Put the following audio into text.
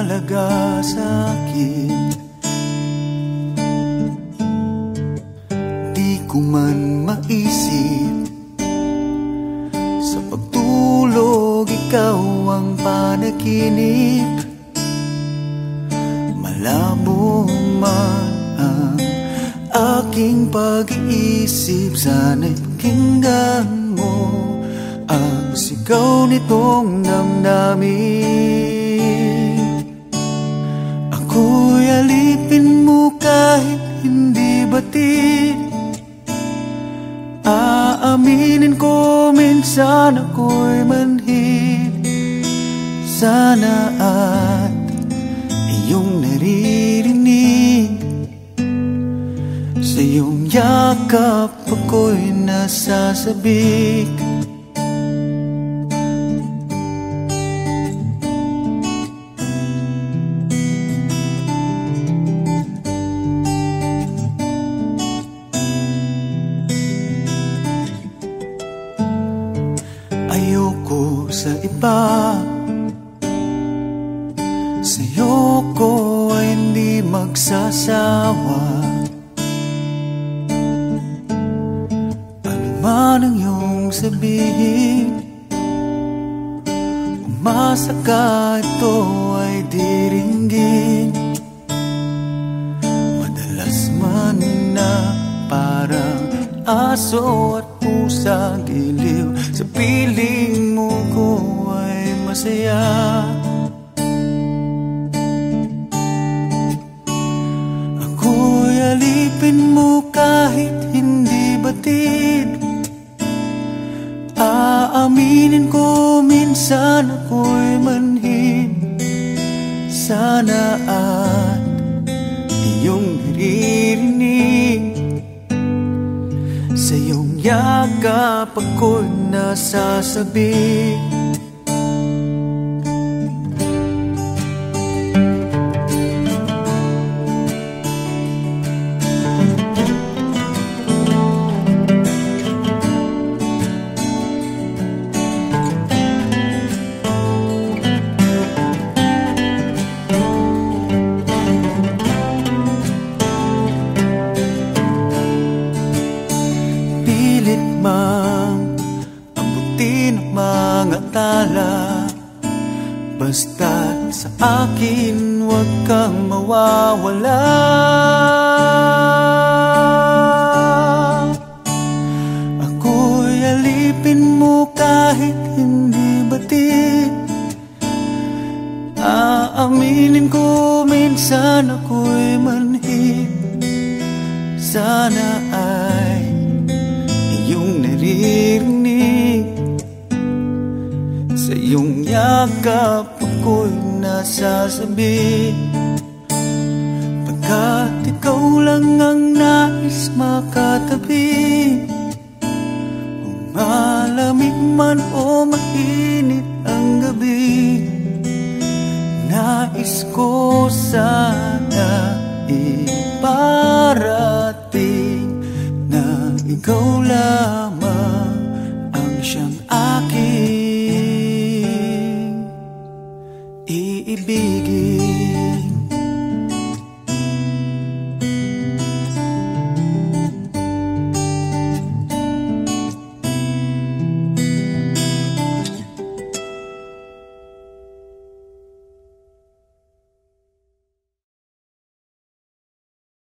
mahalaga sa akin. Di ko man maisip Sa pagtulog ikaw ang panaginip. Malabo man ang aking pag-iisip Sana'y pakinggan mo Ang sigaw nitong damdamin Aaminin ko minsan ako'y manhid. Sana at iyong naririnig. Sa iyong yakap ako'y nasasabik Ayoko sa iba. Sa'yo ko ay hindi magsasawa. Ano man ang iyong sabihin Umasa ka ito ay diringgin Madalas man na parang aso at pusa giliw. Sa piling mo ko ay masaya. Ako'y alipin mo kahit hindi batid. Aaminin ko minsan ako'y manhid. Sana at yakap ako'y nasasabik tala Basta't sa akin huwag kang mawawala. Ako'y alipin mo kahit hindi batid Aaminin ko minsan ako'y manhid. Sana iyong yakap ako'y nasasabi Pagkat ikaw lang ang nais makatabi Kung malamig man o mainit ang gabi Nais ko sana iparating Na ikaw lamang aking iibigin